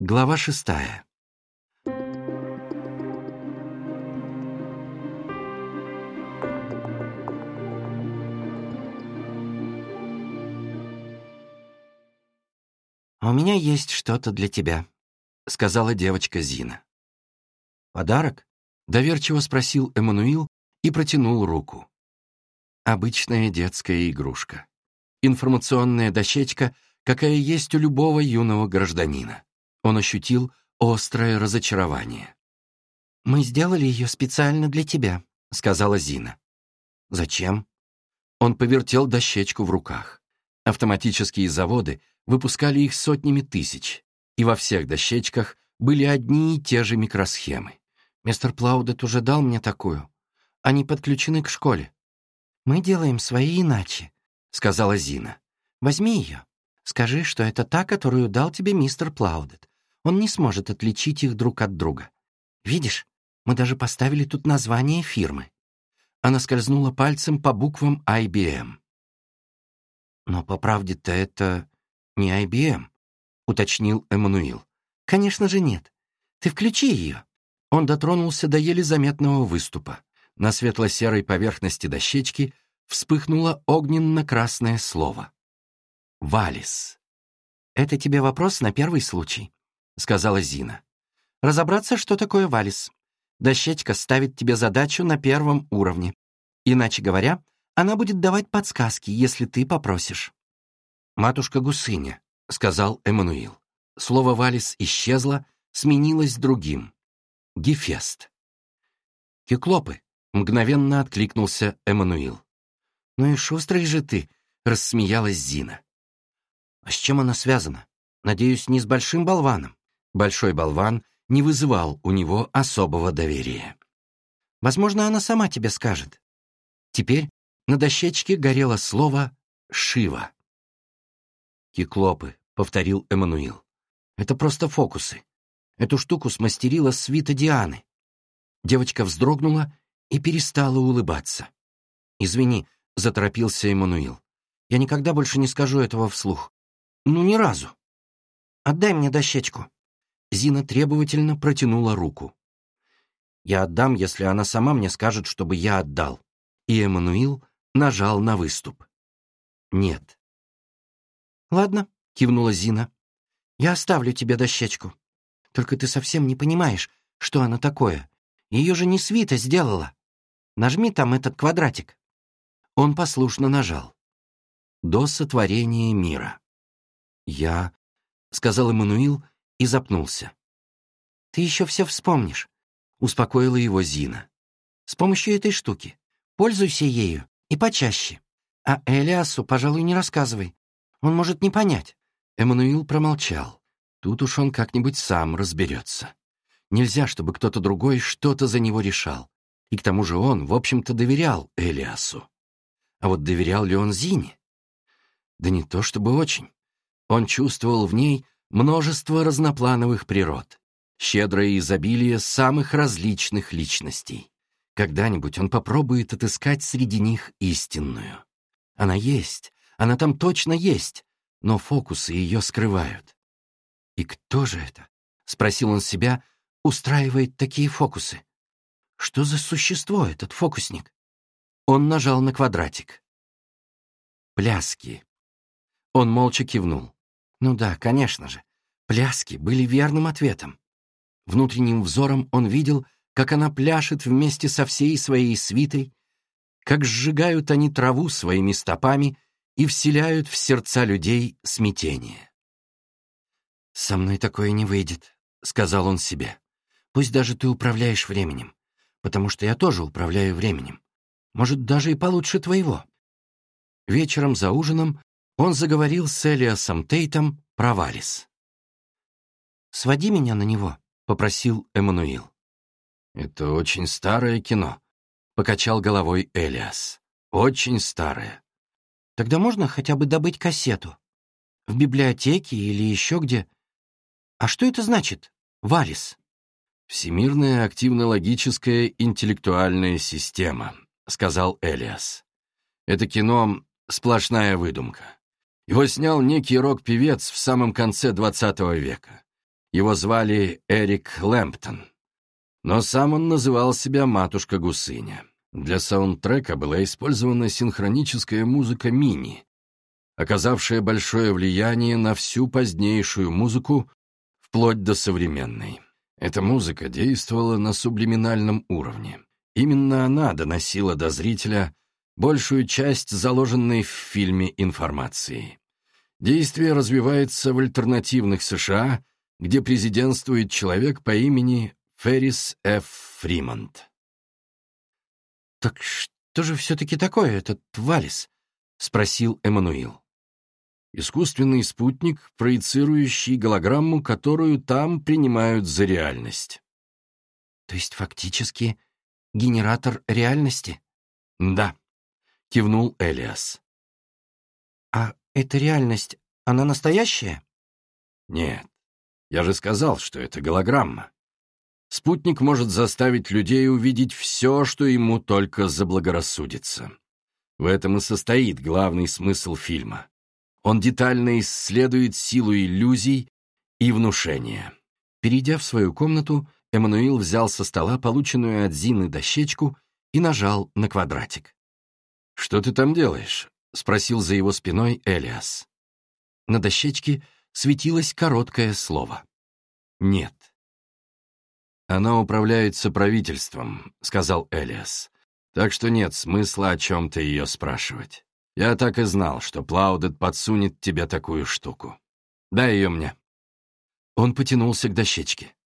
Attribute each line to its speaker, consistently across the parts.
Speaker 1: Глава шестая. «У меня есть что-то для тебя», — сказала девочка Зина. «Подарок?» — доверчиво спросил Эммануил и протянул руку. Обычная детская игрушка. Информационная дощечка, какая есть у любого юного гражданина. Он ощутил острое разочарование. «Мы сделали ее специально для тебя», — сказала Зина. «Зачем?» Он повертел дощечку в руках. Автоматические заводы выпускали их сотнями тысяч, и во всех дощечках были одни и те же микросхемы. Мистер Плаудет уже дал мне такую. Они подключены к школе. «Мы делаем свои иначе», — сказала Зина. «Возьми ее. Скажи, что это та, которую дал тебе мистер Плаудет. Он не сможет отличить их друг от друга. Видишь, мы даже поставили тут название фирмы». Она скользнула пальцем по буквам IBM. «Но по правде-то это не IBM», — уточнил Эммануил. «Конечно же нет. Ты включи ее». Он дотронулся до еле заметного выступа. На светло-серой поверхности дощечки вспыхнуло огненно-красное слово. «Валис». «Это тебе вопрос на первый случай», — сказала Зина. «Разобраться, что такое валис. Дощечка ставит тебе задачу на первом уровне. Иначе говоря, она будет давать подсказки, если ты попросишь». «Матушка Гусыня», — сказал Эммануил. Слово «валис» исчезло, сменилось другим. Гефест. «Кеклопы», — мгновенно откликнулся Эммануил. «Ну и шустрый же ты», — рассмеялась Зина. «А с чем она связана? Надеюсь, не с большим болваном?» Большой болван не вызывал у него особого доверия. «Возможно, она сама тебе скажет». Теперь на дощечке горело слово «Шива». «Киклопы», — повторил Эммануил. «Это просто фокусы. Эту штуку смастерила свита Дианы». Девочка вздрогнула и перестала улыбаться. «Извини», — заторопился Эммануил. «Я никогда больше не скажу этого вслух. Ну, ни разу». «Отдай мне дощечку». Зина требовательно протянула руку. «Я отдам, если она сама мне скажет, чтобы я отдал». И Эммануил нажал на выступ. «Нет». «Ладно», — кивнула Зина. «Я оставлю тебе дощечку. Только ты совсем не понимаешь, что она такое. Ее же не свита сделала. Нажми там этот квадратик». Он послушно нажал. «До сотворения мира». «Я...» — сказал Эммануил и запнулся. «Ты еще все вспомнишь», — успокоила его Зина. «С помощью этой штуки. Пользуйся ею и почаще. А Элиасу, пожалуй, не рассказывай. Он может не понять». Эммануил промолчал. Тут уж он как-нибудь сам разберется. Нельзя, чтобы кто-то другой что-то за него решал. И к тому же он, в общем-то, доверял Элиасу. А вот доверял ли он Зине? Да не то чтобы очень. Он чувствовал в ней множество разноплановых природ, щедрое изобилие самых различных личностей. Когда-нибудь он попробует отыскать среди них истинную. Она есть, она там точно есть, но фокусы ее скрывают. «И кто же это?» — спросил он себя, устраивает такие фокусы. «Что за существо этот фокусник?» Он нажал на квадратик. «Пляски». Он молча кивнул. «Ну да, конечно же. Пляски были верным ответом. Внутренним взором он видел, как она пляшет вместе со всей своей свитой, как сжигают они траву своими стопами и вселяют в сердца людей смятение. «Со мной такое не выйдет», — сказал он себе. «Пусть даже ты управляешь временем, потому что я тоже управляю временем. Может, даже и получше твоего». Вечером за ужином он заговорил с Элиасом Тейтом про Валис. «Своди меня на него», — попросил Эммануил. «Это очень старое кино», — покачал головой Элиас. «Очень старое. Тогда можно хотя бы добыть кассету. В библиотеке или еще где. А что это значит? Валис. «Всемирная активно-логическая интеллектуальная система», — сказал Элиас. «Это кино — сплошная выдумка. Его снял некий рок-певец в самом конце XX века. Его звали Эрик Лэмптон. Но сам он называл себя «Матушка Гусыня». Для саундтрека была использована синхроническая музыка мини, оказавшая большое влияние на всю позднейшую музыку, вплоть до современной. Эта музыка действовала на сублиминальном уровне. Именно она доносила до зрителя большую часть заложенной в фильме информации. Действие развивается в альтернативных США, где президентствует человек по имени Феррис Ф. Фримонт.
Speaker 2: «Так что же все-таки такое этот Валис?» — спросил Эммануил.
Speaker 1: «Искусственный спутник, проецирующий голограмму, которую там принимают за реальность».
Speaker 2: «То есть фактически генератор реальности?»
Speaker 1: «Да», — кивнул Элиас.
Speaker 2: «А эта реальность, она настоящая?»
Speaker 1: «Нет, я же сказал, что это голограмма. Спутник может заставить людей увидеть все, что ему только заблагорассудится. В этом и состоит главный смысл фильма. Он детально исследует силу иллюзий и внушения. Перейдя в свою комнату, Эммануил взял со стола полученную от Зины дощечку и нажал на квадратик. «Что ты там делаешь?» — спросил за его спиной Элиас. На дощечке светилось короткое слово. «Нет». «Она управляется правительством», — сказал Элиас. «Так что нет смысла о чем-то ее спрашивать. Я так и знал, что Плаудет подсунет тебе такую штуку. Дай ее мне». Он потянулся к дощечке.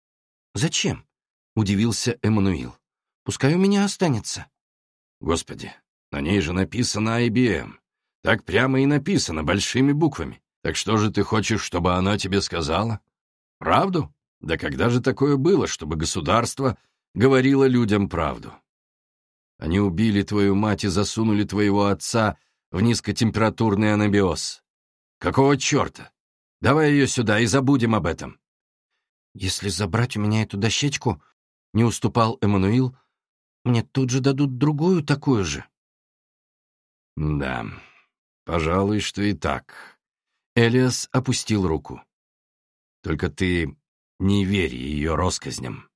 Speaker 2: «Зачем?» — удивился Эммануил. «Пускай у меня останется».
Speaker 1: «Господи, на ней же написано IBM. Так прямо и написано, большими буквами. Так что же ты хочешь, чтобы она тебе сказала? Правду?» Да когда же такое было, чтобы государство говорило людям правду? Они убили твою мать и засунули твоего отца в низкотемпературный анабиоз. Какого черта? Давай ее сюда и забудем об этом.
Speaker 2: Если забрать у меня эту дощечку, не уступал Эммануил, мне тут же дадут другую такую же.
Speaker 1: Да, пожалуй, что и так. Элиас опустил руку. Только ты не верь ее россказням.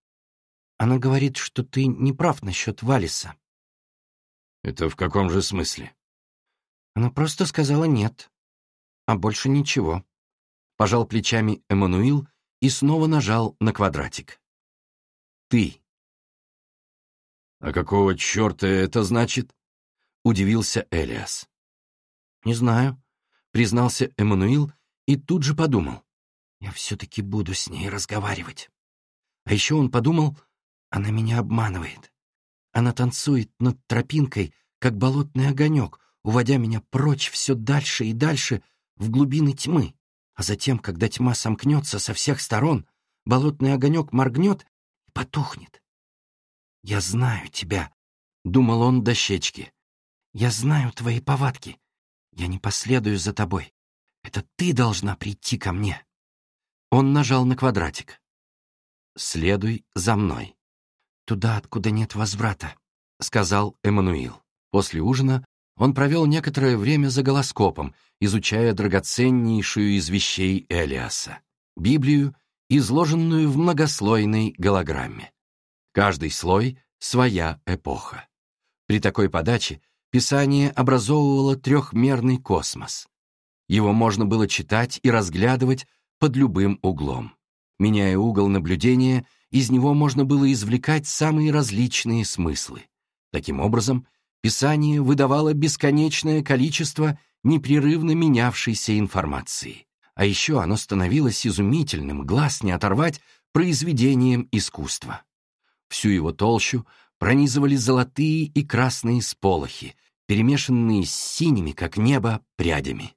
Speaker 2: Она говорит, что ты не прав насчет Валиса.
Speaker 1: Это в каком же смысле?
Speaker 2: Она просто сказала нет, а больше ничего. Пожал плечами Эммануил и снова нажал на квадратик. Ты.
Speaker 1: А какого черта это значит? Удивился Элиас.
Speaker 2: Не знаю, признался Эммануил и тут же подумал. Я все-таки буду с ней разговаривать. А еще он подумал, она меня обманывает. Она танцует над тропинкой, как болотный огонек, уводя меня прочь все дальше и дальше в глубины тьмы. А затем, когда тьма сомкнется со всех сторон, болотный огонек моргнет и потухнет. «Я знаю тебя», — думал он дощечки. «Я знаю твои повадки. Я не последую за тобой. Это ты должна прийти ко мне». Он нажал на квадратик. «Следуй за мной». «Туда, откуда нет возврата», — сказал Эммануил. После ужина он провел некоторое время за голоскопом, изучая драгоценнейшую из вещей Элиаса — Библию, изложенную в многослойной голограмме. Каждый слой — своя эпоха. При такой подаче Писание образовывало трехмерный космос. Его можно было читать и разглядывать под любым углом. Меняя угол наблюдения, из него можно было извлекать самые различные смыслы. Таким образом, Писание выдавало бесконечное количество непрерывно менявшейся информации. А еще оно становилось изумительным, глаз не оторвать, произведением искусства. Всю его толщу пронизывали золотые и красные сполохи, перемешанные с синими, как небо, прядями.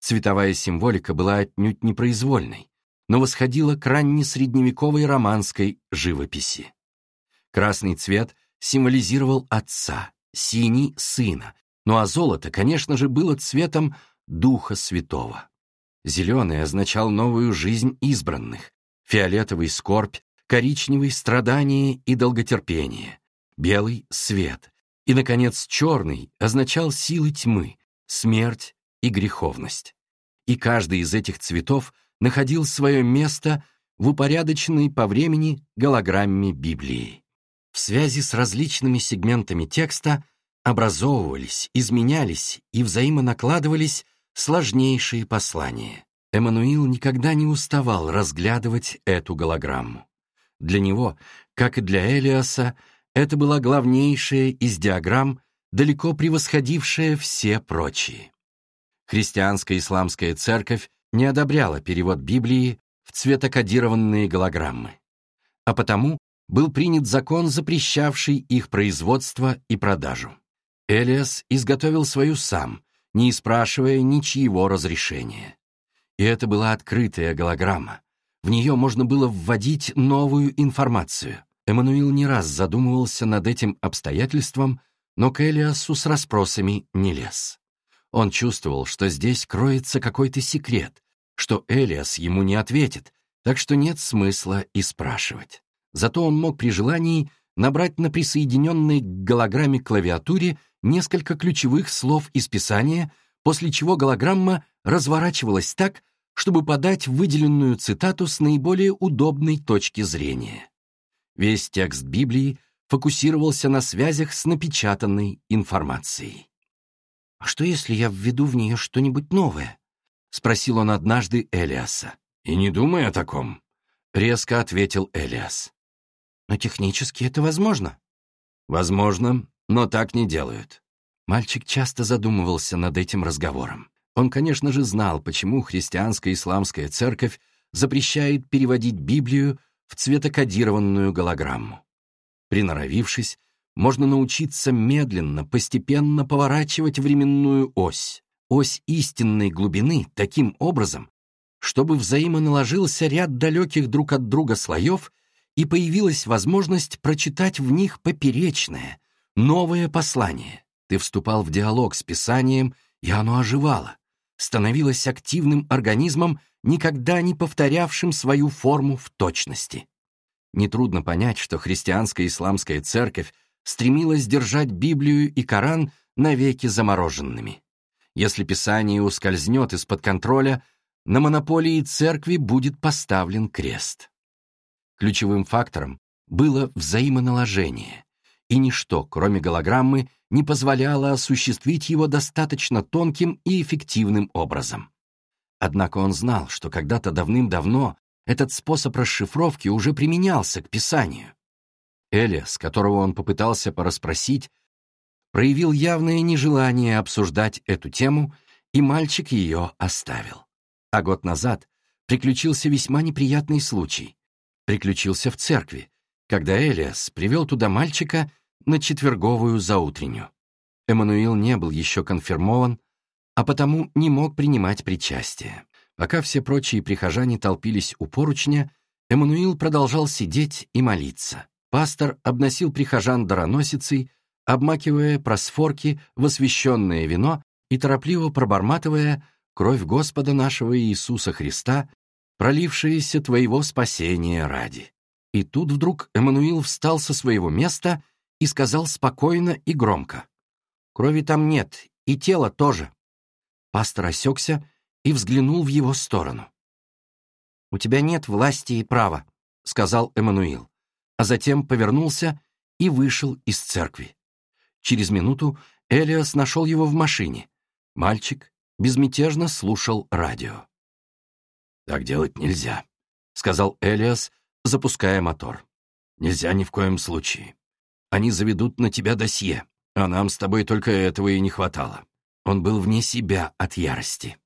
Speaker 2: Цветовая символика была отнюдь непроизвольной, но восходила к раннесредневековой романской живописи. Красный цвет символизировал отца, синий — сына, ну а золото, конечно же, было цветом Духа Святого. Зеленый означал новую жизнь избранных, фиолетовый — скорбь, коричневый — страдание и долготерпение, белый — свет, и, наконец, черный означал силы тьмы, смерть и греховность и каждый из этих цветов находил свое место
Speaker 1: в упорядоченной по времени голограмме Библии. В связи с различными сегментами текста образовывались, изменялись и взаимонакладывались сложнейшие послания. Эммануил никогда не уставал разглядывать эту голограмму. Для него, как и для Элиаса, это была главнейшая из диаграмм, далеко превосходившая все прочие. Христианская исламская церковь не одобряла перевод Библии в цветокодированные голограммы, а потому был принят закон, запрещавший их производство и продажу. Элиас изготовил свою сам, не спрашивая ничьего разрешения. И это была открытая голограмма. В нее можно было вводить новую информацию. Эммануил не раз задумывался над этим обстоятельством, но к Элиасу с расспросами не лез. Он чувствовал, что здесь кроется какой-то секрет, что Элиас ему не ответит, так что нет смысла и спрашивать. Зато он мог при желании набрать на присоединенной к голограмме клавиатуре несколько ключевых слов из Писания, после чего голограмма разворачивалась так, чтобы подать выделенную цитату с наиболее удобной точки зрения. Весь текст Библии фокусировался на связях с напечатанной информацией. «А что, если я введу в нее что-нибудь новое?» — спросил он однажды Элиаса. «И не думай о таком», — резко ответил Элиас. «Но технически это возможно». «Возможно, но так не делают». Мальчик часто задумывался над этим разговором. Он, конечно же, знал, почему христианская исламская церковь запрещает переводить Библию в цветокодированную голограмму. Приноровившись, можно научиться медленно, постепенно поворачивать временную ось, ось истинной глубины, таким образом, чтобы взаимоналожился ряд далеких друг от друга слоев и появилась возможность прочитать в них поперечное, новое послание. Ты вступал в диалог с Писанием, и оно оживало, становилось активным организмом, никогда не повторявшим свою форму в точности. Нетрудно понять, что христианская исламская церковь стремилась держать Библию и Коран навеки замороженными. Если Писание ускользнет из-под контроля, на монополии церкви будет поставлен крест. Ключевым фактором было взаимоналожение, и ничто, кроме голограммы, не позволяло осуществить его достаточно тонким и эффективным образом. Однако он знал, что когда-то давным-давно этот способ расшифровки уже применялся к Писанию. Элиас, которого он попытался порасспросить, проявил явное нежелание обсуждать эту тему, и мальчик ее оставил. А год назад приключился весьма неприятный случай. Приключился в церкви, когда Элиас привел туда мальчика на четверговую заутреннюю. Эммануил не был еще конфирмован, а потому не мог принимать причастие. Пока все прочие прихожане толпились у поручня, Эммануил продолжал сидеть и молиться. Пастор обносил прихожан дароносицей, обмакивая просфорки в освященное вино и торопливо проборматывая «Кровь Господа нашего Иисуса Христа, пролившаяся твоего спасения ради». И тут вдруг Эммануил встал со своего места и сказал спокойно и громко. «Крови там нет, и тела тоже». Пастор осекся и взглянул в его сторону. «У тебя нет власти и права», — сказал Эммануил, а затем повернулся и вышел из церкви. Через минуту Элиас нашел его в машине. Мальчик безмятежно слушал радио. «Так делать нельзя», — сказал Элиас, запуская мотор. «Нельзя ни в коем случае. Они заведут на тебя досье, а нам с тобой только этого и не хватало». Он был вне себя от ярости.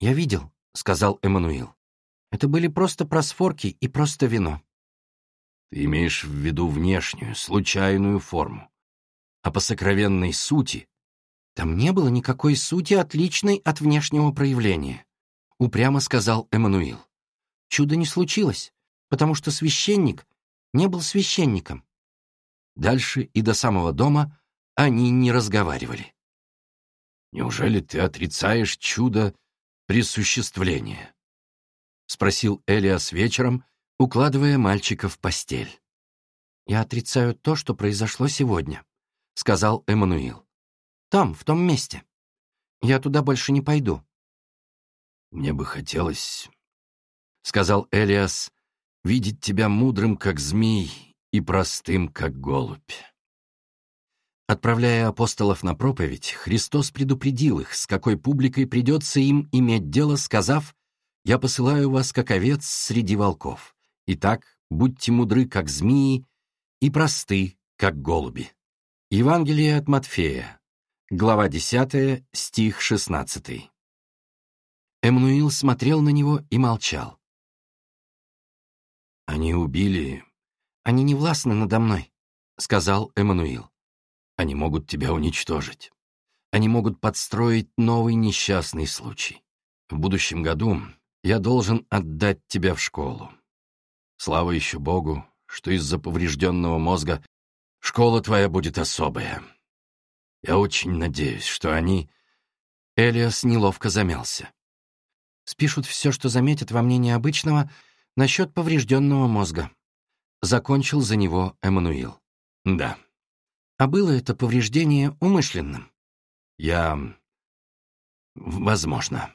Speaker 1: «Я видел», — сказал Эммануил. «Это были просто просфорки и просто вино». «Ты имеешь в виду внешнюю, случайную форму. А по сокровенной сути...» «Там не было никакой сути, отличной от внешнего проявления», — упрямо сказал Эммануил. «Чудо не случилось потому что священник не был священником. Дальше и до самого дома они не разговаривали. «Неужели ты отрицаешь чудо присуществления?» — спросил Элиас вечером, укладывая мальчика в постель. «Я отрицаю то, что произошло сегодня», — сказал Эммануил. «Там, в том месте. Я туда больше не пойду». «Мне бы хотелось», — сказал Элиас, видеть тебя мудрым, как змей, и простым, как голубь. Отправляя апостолов на проповедь, Христос предупредил их, с какой публикой придется им иметь дело, сказав, «Я посылаю вас, как овец среди волков. Итак, будьте мудры, как змеи, и просты, как голуби». Евангелие от Матфея, глава 10, стих 16. Эммануил смотрел на него и молчал. «Они убили...» «Они не властны надо мной», — сказал Эммануил. «Они могут тебя уничтожить. Они могут подстроить новый несчастный случай. В будущем году я должен отдать тебя в школу. Слава еще Богу, что из-за поврежденного мозга школа твоя будет особая. Я очень надеюсь, что они...» Элиас неловко замялся. «Спишут все, что заметят во мне необычного, насчет поврежденного мозга», Закончил за него Эммануил. Да. А было это повреждение умышленным? Я... Возможно.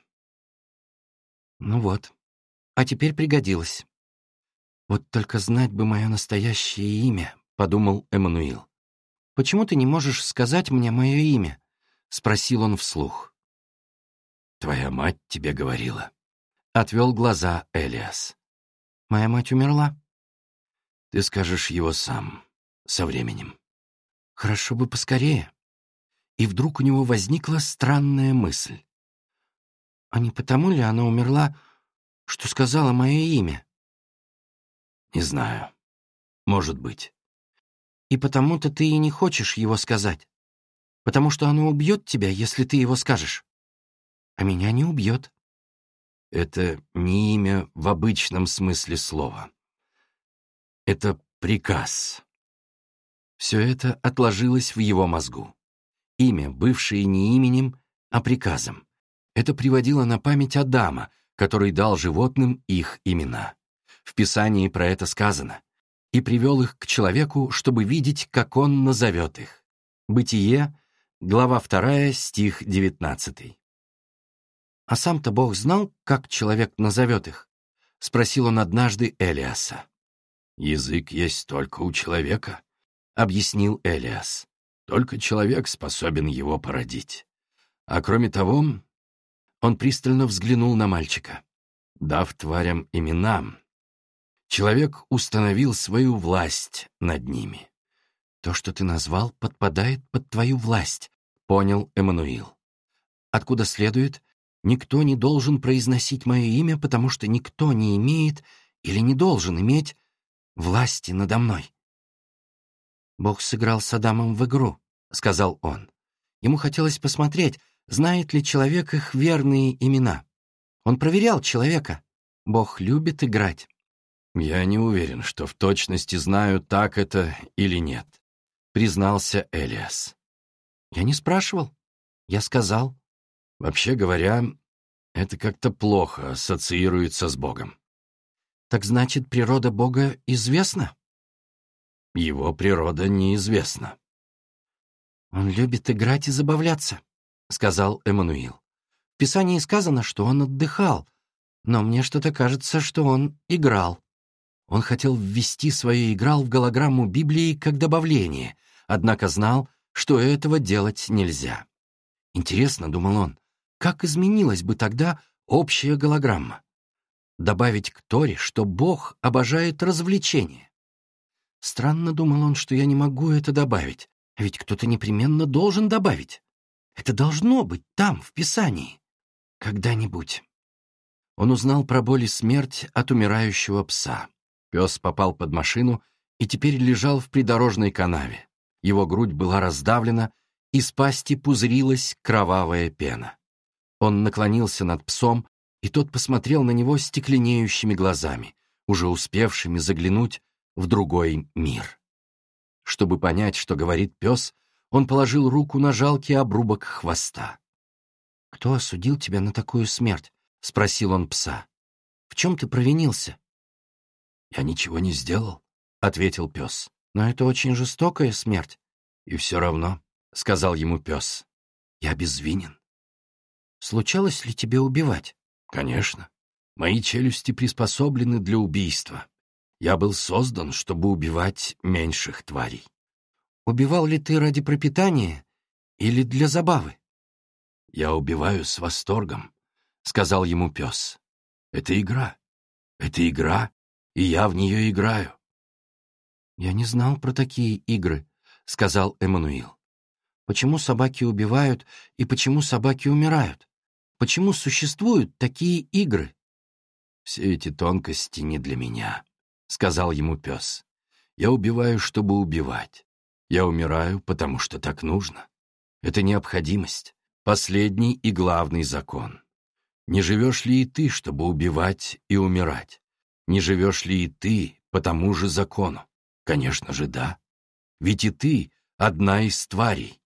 Speaker 1: Ну вот. А теперь пригодилось. Вот только знать бы мое настоящее имя, подумал Эммануил. Почему ты не можешь сказать мне мое имя? Спросил он вслух. Твоя мать тебе говорила. Отвел глаза Элиас. Моя мать умерла. Ты скажешь его сам, со временем. Хорошо бы поскорее. И вдруг у него возникла странная мысль. А не потому ли она умерла, что сказала мое имя? Не знаю. Может быть. И потому-то ты и не хочешь его сказать. Потому что оно убьет тебя, если ты его скажешь. А меня не убьет. Это не имя в обычном смысле слова. Это приказ. Все это отложилось в его мозгу. Имя, бывшее не именем, а приказом. Это приводило на память Адама, который дал животным их имена. В Писании про это сказано. И привел их к человеку, чтобы видеть, как он назовет их. Бытие, глава 2, стих 19. «А сам-то Бог знал, как человек назовет их?» — спросил он однажды Элиаса. «Язык есть только у человека», — объяснил Элиас. «Только человек способен его породить. А кроме того...» Он пристально взглянул на мальчика. Дав тварям имена, человек установил свою власть над ними. «То, что ты назвал, подпадает под твою власть», — понял Эммануил. «Откуда следует, никто не должен произносить мое имя, потому что никто не имеет или не должен иметь власти надо мной. «Бог сыграл с Адамом в игру», — сказал он. Ему хотелось посмотреть, знает ли человек их верные имена. Он проверял человека. Бог любит играть. «Я не уверен, что в точности знаю, так это или нет», — признался Элиас. «Я не спрашивал. Я сказал». «Вообще говоря, это как-то плохо ассоциируется с Богом. Так значит, природа Бога известна? Его природа неизвестна. Он любит играть и забавляться, сказал Эммануил. В Писании сказано, что он отдыхал, но мне что-то кажется, что он играл. Он хотел ввести свое «играл» в голограмму Библии как добавление, однако знал, что этого делать нельзя. Интересно, думал он, как изменилась бы тогда общая голограмма? Добавить к Торе, что Бог обожает развлечения. Странно думал он, что я не могу это добавить, ведь кто-то непременно должен добавить. Это должно быть там, в Писании. Когда-нибудь. Он узнал про боль и смерть от умирающего пса. Пес попал под машину и теперь лежал в придорожной канаве. Его грудь была раздавлена, из пасти пузырилась кровавая пена. Он наклонился над псом и тот посмотрел на него стекленеющими глазами, уже успевшими заглянуть в другой мир. Чтобы понять, что говорит пес, он положил руку на жалкий обрубок хвоста. «Кто осудил тебя на такую смерть?» — спросил он пса. «В чем ты провинился?» «Я ничего не сделал», — ответил пес. «Но это очень жестокая смерть». «И все равно», — сказал ему пес, — «я безвинен». «Случалось ли тебе убивать?» Конечно. Мои челюсти приспособлены для убийства. Я был создан, чтобы убивать меньших тварей.
Speaker 2: Убивал ли ты ради пропитания или для забавы?
Speaker 1: Я убиваю с восторгом, — сказал ему пес. Это игра. Это игра, и я в нее играю.
Speaker 2: Я не знал про такие игры, — сказал Эммануил. Почему собаки убивают и почему собаки умирают? Почему существуют такие игры?
Speaker 1: Все эти тонкости не для меня, — сказал ему пес. Я убиваю, чтобы убивать. Я умираю, потому что так нужно. Это необходимость, последний и главный закон. Не живешь ли и ты, чтобы убивать и умирать? Не живешь ли и ты по тому же закону? Конечно же, да. Ведь и ты одна из тварей.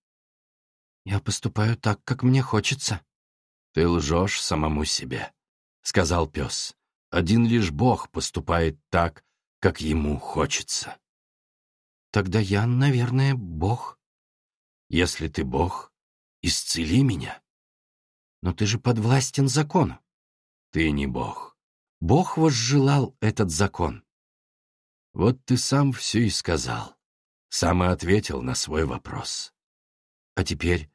Speaker 2: Я поступаю так, как мне хочется.
Speaker 1: Ты лжешь самому себе, — сказал пес. Один лишь Бог поступает так, как ему хочется.
Speaker 2: Тогда я, наверное, Бог.
Speaker 1: Если ты Бог, исцели меня.
Speaker 2: Но ты же подвластен закону.
Speaker 1: Ты не Бог.
Speaker 2: Бог возжелал этот закон.
Speaker 1: Вот ты сам все и сказал. Сам и ответил на свой вопрос. А теперь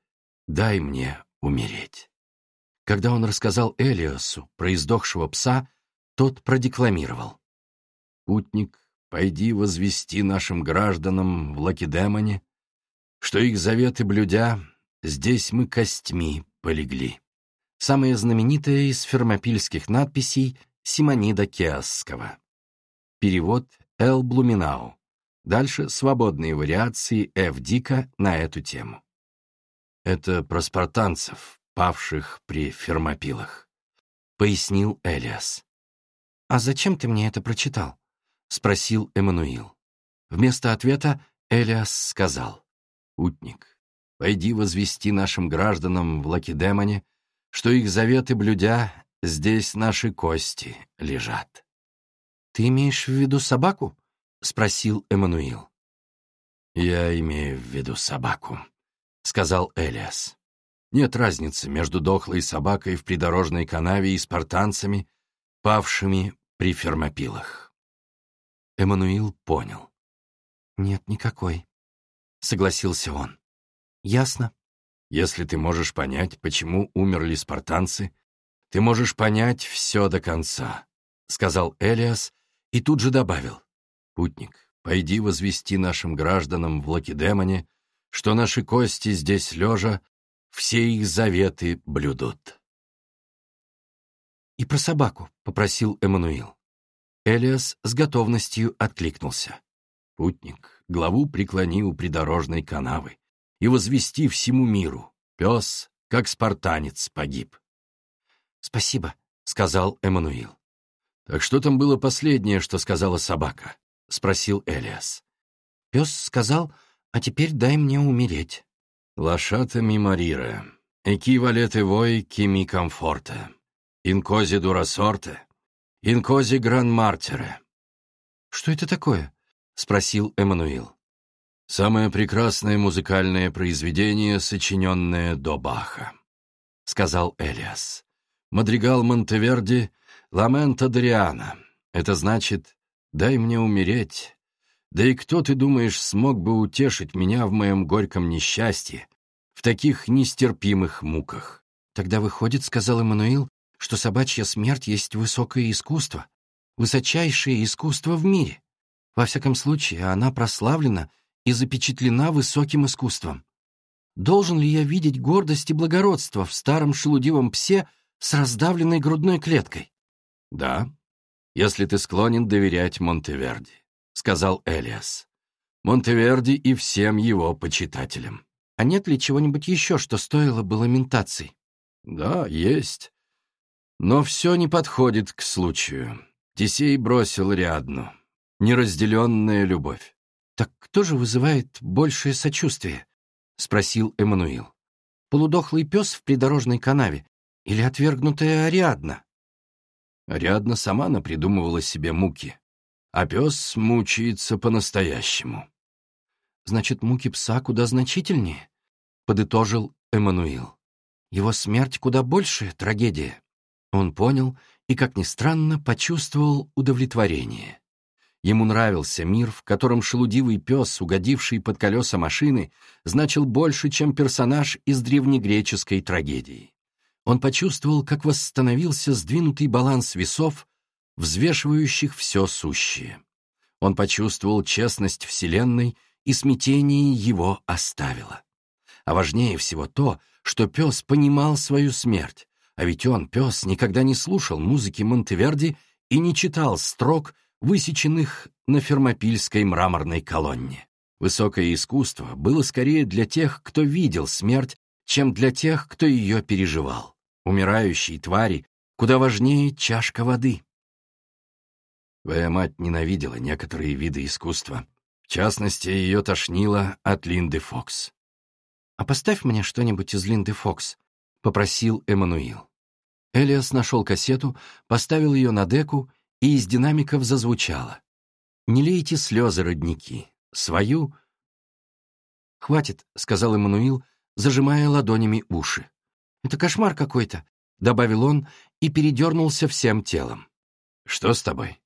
Speaker 1: дай мне умереть. Когда он рассказал Элиасу про издохшего пса, тот продекламировал. «Путник пойди возвести нашим гражданам в Лакедемоне, что их заветы блюдя, здесь мы костьми полегли.
Speaker 2: Самая знаменитая из фермопильских надписей Симонида Кеасского. Перевод Эл Блуминау. Дальше свободные вариации Ф. Дика на эту тему.
Speaker 1: Это про спартанцев, павших при фермопилах, —
Speaker 2: пояснил Элиас. «А зачем ты мне это прочитал?» — спросил Эммануил. Вместо ответа Элиас сказал.
Speaker 1: «Утник, пойди возвести нашим гражданам в Лакедемоне, что их заветы блюдя, здесь наши кости лежат».
Speaker 2: «Ты имеешь в виду собаку?» — спросил Эммануил.
Speaker 1: «Я имею в виду собаку», — сказал Элиас. «Нет разницы между дохлой собакой в придорожной канаве и спартанцами, павшими при фермопилах».
Speaker 2: Эммануил понял. «Нет никакой», — согласился он. «Ясно».
Speaker 1: «Если ты можешь понять, почему умерли спартанцы, ты можешь понять все до конца», — сказал Элиас и тут же добавил. «Путник, пойди возвести нашим гражданам в Лакедемоне, что наши кости здесь лежа, все их заветы блюдут».
Speaker 2: «И про собаку», — попросил Эммануил. Элиас с готовностью откликнулся.
Speaker 1: «Путник, главу преклони у придорожной канавы и возвести всему миру. Пес, как спартанец, погиб».
Speaker 2: «Спасибо», — сказал Эммануил.
Speaker 1: «Так что там было последнее, что сказала собака?» — спросил Элиас.
Speaker 2: Пес сказал, «А теперь дай мне умереть».
Speaker 1: «Лошата миморира, экивалете вой кими комфорта, инкози дурасорте, Инкози Гран-Мартере».
Speaker 2: «Что это такое?» — спросил Эммануил.
Speaker 1: «Самое прекрасное музыкальное произведение, сочиненное до Баха», — сказал Элиас. «Мадригал Монтеверди «Ламента Дориана». Это значит «дай мне умереть». Да и кто, ты думаешь, смог бы утешить меня в моем горьком несчастье, в таких нестерпимых муках?»
Speaker 2: «Тогда выходит, — сказал Эммануил, что собачья смерть есть высокое искусство, высочайшее искусство в мире. Во всяком случае, она прославлена и запечатлена высоким искусством. Должен ли я видеть гордость и благородство в старом шелудивом псе с раздавленной грудной клеткой?
Speaker 1: — Да, если ты склонен доверять Монтеверди, — сказал Элиас. Монтеверди и всем его почитателям.
Speaker 2: А нет ли чего-нибудь еще, что стоило бы ламентаций?
Speaker 1: — Да, есть. Но все не подходит к случаю. Тесей бросил Риадну. Неразделенная любовь.
Speaker 2: «Так кто же вызывает большее сочувствие?» — спросил Эммануил. «Полудохлый пес в придорожной канаве или отвергнутая Ариадна?»
Speaker 1: Ариадна сама напридумывала себе муки, а пес мучается по-настоящему.
Speaker 2: «Значит, муки пса куда значительнее?» — подытожил Эммануил. «Его смерть куда большая трагедия». Он понял и, как ни странно, почувствовал удовлетворение.
Speaker 1: Ему нравился мир, в котором шелудивый пес, угодивший под колеса машины, значил больше, чем персонаж из древнегреческой трагедии. Он почувствовал, как восстановился сдвинутый баланс весов, взвешивающих все сущее. Он почувствовал честность Вселенной, и смятение его оставило. А важнее всего то, что пес понимал свою смерть, а ведь он, пес, никогда не слушал музыки Монтеверди и не читал строк, высеченных на фермопильской мраморной колонне. Высокое искусство было скорее для тех, кто видел смерть, чем для тех, кто ее переживал. Умирающие твари куда важнее чашка воды. Твоя мать ненавидела некоторые виды искусства. В частности, ее тошнило от Линды Фокс.
Speaker 2: «А поставь мне что-нибудь из Линды Фокс», — попросил Эммануил. Элиас нашел кассету, поставил ее на деку и из динамиков зазвучало. «Не лейте слезы, родники. Свою...» «Хватит», — сказал Эммануил, зажимая ладонями уши. «Это кошмар какой-то», — добавил он и передернулся всем телом.
Speaker 1: «Что с тобой?»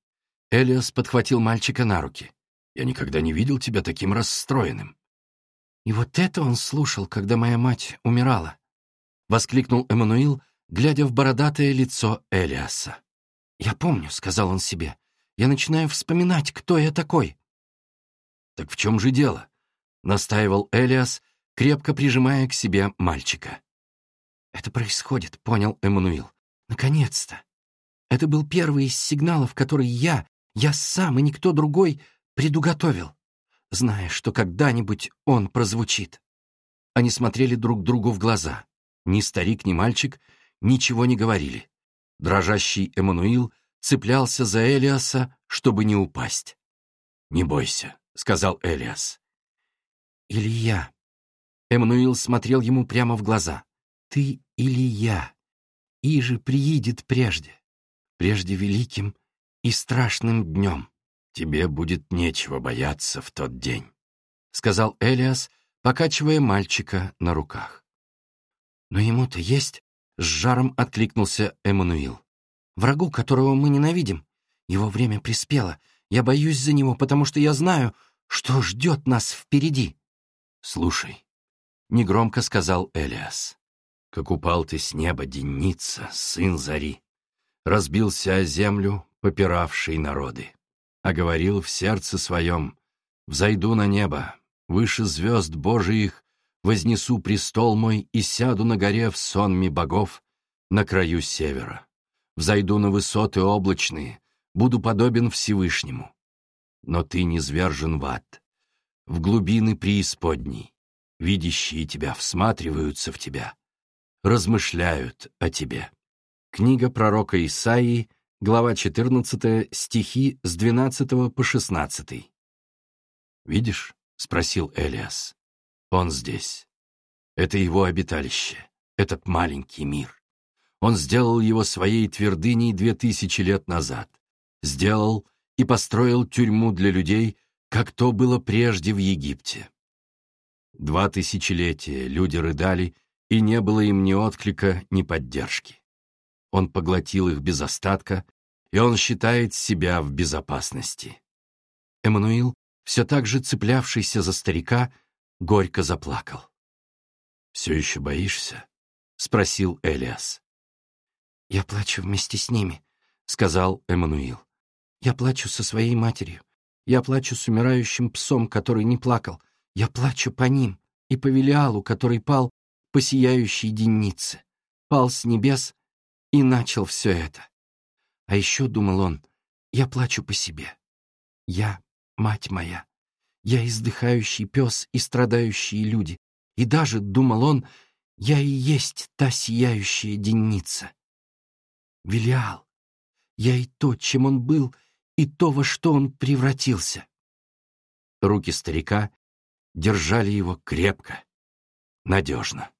Speaker 2: Элиас подхватил мальчика на руки.
Speaker 1: «Я никогда не видел тебя таким расстроенным».
Speaker 2: «И вот это он слушал, когда моя мать умирала», — воскликнул Эммануил, глядя в бородатое лицо Элиаса. «Я помню», — сказал он себе. «Я начинаю вспоминать, кто я такой».
Speaker 1: «Так в чем же дело?» — настаивал Элиас, крепко прижимая к себе мальчика.
Speaker 2: «Это происходит», — понял Эммануил. «Наконец-то! Это был первый из сигналов, который я, я сам и никто другой предуготовил, зная, что когда-нибудь он прозвучит». Они смотрели друг другу в глаза. Ни старик, ни мальчик ничего не говорили. Дрожащий Эммануил цеплялся за Элиаса, чтобы не упасть.
Speaker 1: «Не бойся», — сказал Элиас.
Speaker 2: «Или я?» Эммануил смотрел ему прямо в глаза. «Ты или я? И же приидет прежде, прежде великим и страшным днем.
Speaker 1: Тебе будет нечего бояться в тот день», —
Speaker 2: сказал Элиас, покачивая мальчика на руках. «Но ему-то есть с жаром откликнулся Эммануил. «Врагу, которого мы ненавидим. Его время приспело. Я боюсь за него, потому что я знаю, что ждет нас впереди».
Speaker 1: «Слушай», — негромко сказал Элиас, — «как упал ты с неба, денница, сын зари, разбился о землю, попиравший народы, а говорил в сердце своем, взойду на небо, выше звезд Божиих, вознесу престол мой и сяду на горе в сонме богов на краю севера. Взойду на высоты облачные, буду подобен Всевышнему. Но ты не звержен в ад, в глубины преисподней. Видящие тебя всматриваются в тебя, размышляют о тебе. Книга пророка Исаии, глава 14, стихи с 12 по 16. «Видишь?» — спросил Элиас. Он здесь. Это его обиталище, этот маленький мир. Он сделал его своей твердыней две тысячи лет назад. Сделал и построил тюрьму для людей, как то было прежде в Египте. Два тысячелетия люди рыдали, и не было им ни отклика, ни поддержки. Он поглотил их без остатка, и он считает себя в безопасности. Эммануил, все так же цеплявшийся за старика, горько заплакал. «Все еще боишься?» — спросил Элиас.
Speaker 2: «Я плачу вместе с ними», — сказал Эммануил. «Я плачу со своей матерью. Я плачу с умирающим псом, который не плакал. Я плачу по ним и по Велиалу, который пал по сияющей деннице. Пал с небес и начал все это. А еще, думал он, я плачу по себе. Я, мать моя, я издыхающий пес и страдающие люди. И даже, думал он, я и есть та сияющая денница. Велиал, я и то, чем он был, и то, во что он превратился. Руки старика держали его крепко, надежно.